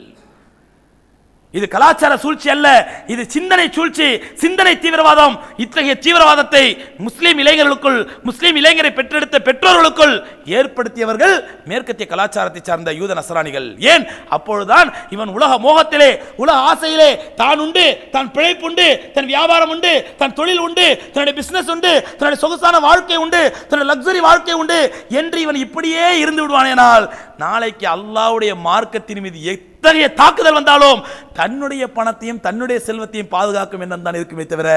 இது கலாச்சார சூழ்ச்சி அல்ல. இது சிந்தனை சூழ்ச்சி. சிந்தனை தீவிரவாதம். இத்தகைய தீவிரவாதத்தை முஸ்லீம் இளைஞர்களுக்குள் முஸ்லீம் இளைஞரை பெற்றெடுத்த பெற்றோர்களுக்குள் ஏற்படுத்தியவர்கள் மேற்கத்திய கலாச்சாரத்தை சார்ந்த யூத நசராணிகள். ஏன்? அப்பொழுதுதான் இவன் உலக மோகத்திலே உலக ஆசையிலே தான் உண்டு தான் பிழைப்புண்டு தன் வியாபாரம் உண்டு தன் தொழில் உண்டு தன்னுடைய பிசினஸ் உண்டு தன்னுடைய சொகுசான வாழ்க்கை உண்டு தன்னுடைய லக்ஸரி வாழ்க்கை உண்டு என்று இவன் இப்படியே இருந்து விடுவானேனால் நாளைக்கு அல்லாஹ்வுடைய மார்க்கத்தின் மீது எத்தகைய தாக்குதல் வந்தாலும் தன்னுடைய பணத்தையும் தன்னுடைய செல்வத்தையும் பாதுகாக்கும் எண்ணம் தான் இருக்குமே தவிர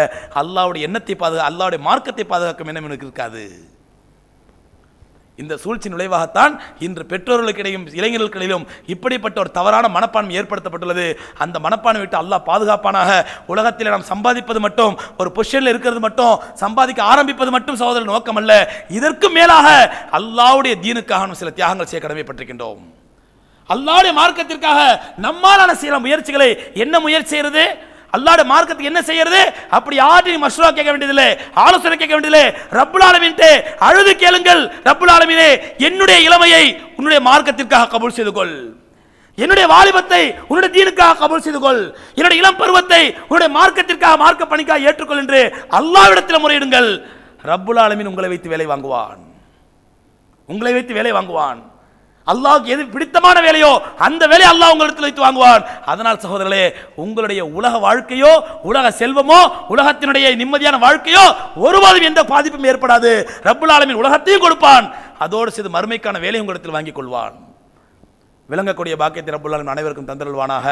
அல்லாவுடைய எண்ணத்தை பாதுகா அல்லாவுடைய மார்க்கத்தை பாதுகாக்கும் எண்ணம் எனக்கு இருக்காது. இந்த சூழ்ச்சி நுழைவாகத்தான் இன்று பெற்றோர்களுக்கிடையும் இளைஞர்களுக்கிடையிலும் இப்படிப்பட்ட ஒரு தவறான மனப்பான்மை ஏற்படுத்தப்பட்டுள்ளது. அந்த மனப்பான்மை விட்டு அல்லாஹ் பாதுகாப்பானாக உலகத்தில் நாம் சம்பாதிப்பது மட்டும் ஒரு பொஷனில் இருக்கிறது மட்டும் சம்பாதிக்க ஆரம்பிப்பது மட்டும் சகோதரர் நோக்கம் அல்ல இதற்கு மேலாக அல்லாவுடைய தீனுக்காக நாம் சில தியாகங்கள் செய்ய கடமைப்பட்டிருக்கின்றோம். அல்லாடைய மார்க்கத்திற்காக நம்மாலான சில முயற்சிகளை என்ன முயற்சி செய்யறது? அல்லாட மார்க்கத்துக்கு என்ன செய்யறது? அப்படி யாரையும் மஷ்ரூவா கேட்க வேண்டியதில்லை ஆலோசனை கேட்க வேண்டியதில்லை. ரப்புல் ஆலமின்ட்டு அழுது கேளுங்கள். ரப்புல் ஆலமினே என்னுடைய இளமையை உன்னுடைய மார்க்கத்திற்காக கபூல் செய்து கொள். என்னுடைய வாலிபத்தை உன்னுடைய தீனுக்காக கபூல் செய்து கொள். என்னுடைய இளம் பருவத்தை உன்னுடைய மார்க்கத்திற்காக மார்க்க பணிக்காக ஏற்றுக்கொள் என்று அல்லாவிடத்தில் முறையிடுங்கள். ரப்புல் ஆலமீன் உங்களை வைத்து வேலை வாங்குவான். உங்களை வைத்து வேலை வாங்குவான். அல்லாஹ்வுக்கு எது பிடித்தமான வேலையோ அந்த வேலையை அல்லாஹ் உங்களிடத்தில் வைத்து வாங்குவான். அதனால் சகோதரர்களே உங்களுடைய உலக வாழ்க்கையோ உலக செல்வமோ உலகத்தினுடைய நிம்மதியான வாழ்க்கையோ ஒருபோதும் எந்த பாதிப்பும் ஏற்படாது. ரப்புல் ஆலமின் உலகத்தையும் கொடுப்பான். அதோடு செய்து மறுமைக்கான வேலையை உங்களிடத்தில் வாங்கிக் கொள்வான். விளங்கக்கூடிய பாக்கியத்தை ரபுல்லாலும் அனைவருக்கும் தந்தருள்வானாக.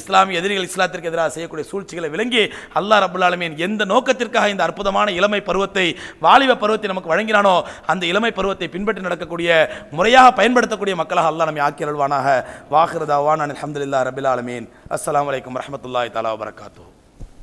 இஸ்லாமிய எதிரிகள் இஸ்லாத்திற்கு எதிராக செய்யக்கூடிய சூழ்ச்சிகளை விளங்கி அல்லாஹ் ரபுல்லாலுமே ஆலமீன் எந்த நோக்கத்திற்காக இந்த அற்புதமான இளமை பருவத்தை வாலிப பருவத்தை நமக்கு வழங்கினானோ அந்த இளமை பருவத்தை பின்பற்றி நடக்கக்கூடிய முறையாக பயன்படுத்தக்கூடிய மக்களாக அல்லா நம்மை ஆக்கி அருள்வானாக. வாஹிருதாவான் அல்ஹம்துலில்லாஹ் ரபில் ஆலமீன். அஸ்ஸலாமு அலைக்கும் வரஹ்மத்துல்லாஹி தஆலா வபரகாத்துஹு.